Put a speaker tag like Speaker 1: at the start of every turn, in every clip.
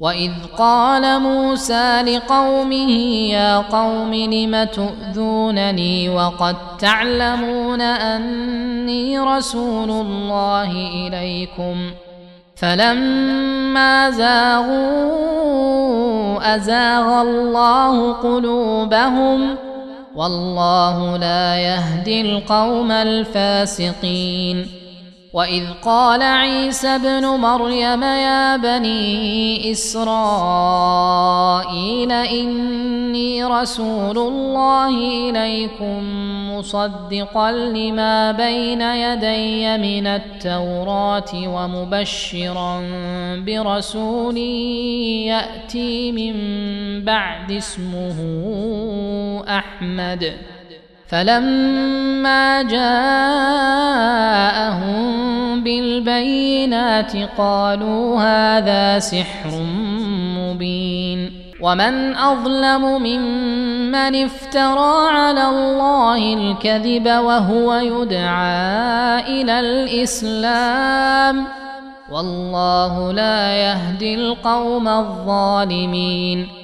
Speaker 1: واذ قال موسى لقومه يا قوم لم تؤذونني وقد تعلمون اني رسول الله اليكم فلما زاغوا ازاغ الله قلوبهم والله لا يهدي القوم الفاسقين واذ قال عيسى ابن مريم يا بني اسرائيل اني رسول الله اليكم مصدقا لما بين يدي من التوراه ومبشرا برسول ياتي من بعد اسمه احمد فلما جاءهم بالبينات قالوا هذا سحر مبين ومن أظلم ممن افترى على الله الكذب وهو يدعى إلى الإسلام والله لا يهدي القوم الظالمين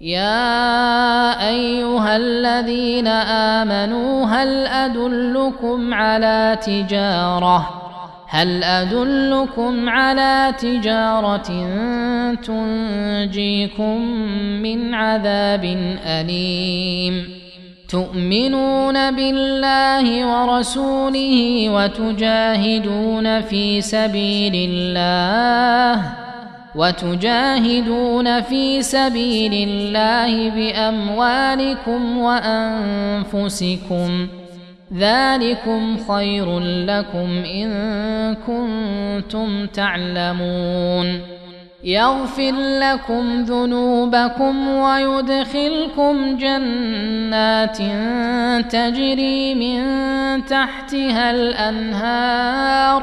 Speaker 1: يا أيها الذين آمنوا هل أدلكم على تجارة؟ هل أدلكم على تجارة تنجيكم من عذاب أليم؟ تؤمنون بالله ورسوله وتجاهدون في سبيل الله؟ وتجاهدون في سبيل الله بأموالكم وأنفسكم ذلكم خير لكم إن كنتم تعلمون يغفر لكم ذنوبكم ويدخلكم جنات تجري من تحتها الأنهار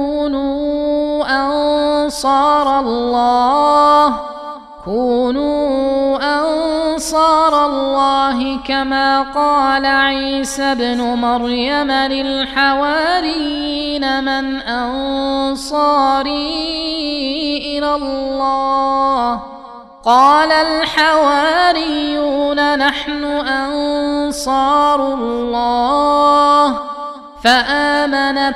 Speaker 1: أنصار الله. كونوا أنصار الله كما قال عيسى ابن مريم للحواريين من أنصاري إلى الله. قال الحواريون نحن أنصار الله. فامنت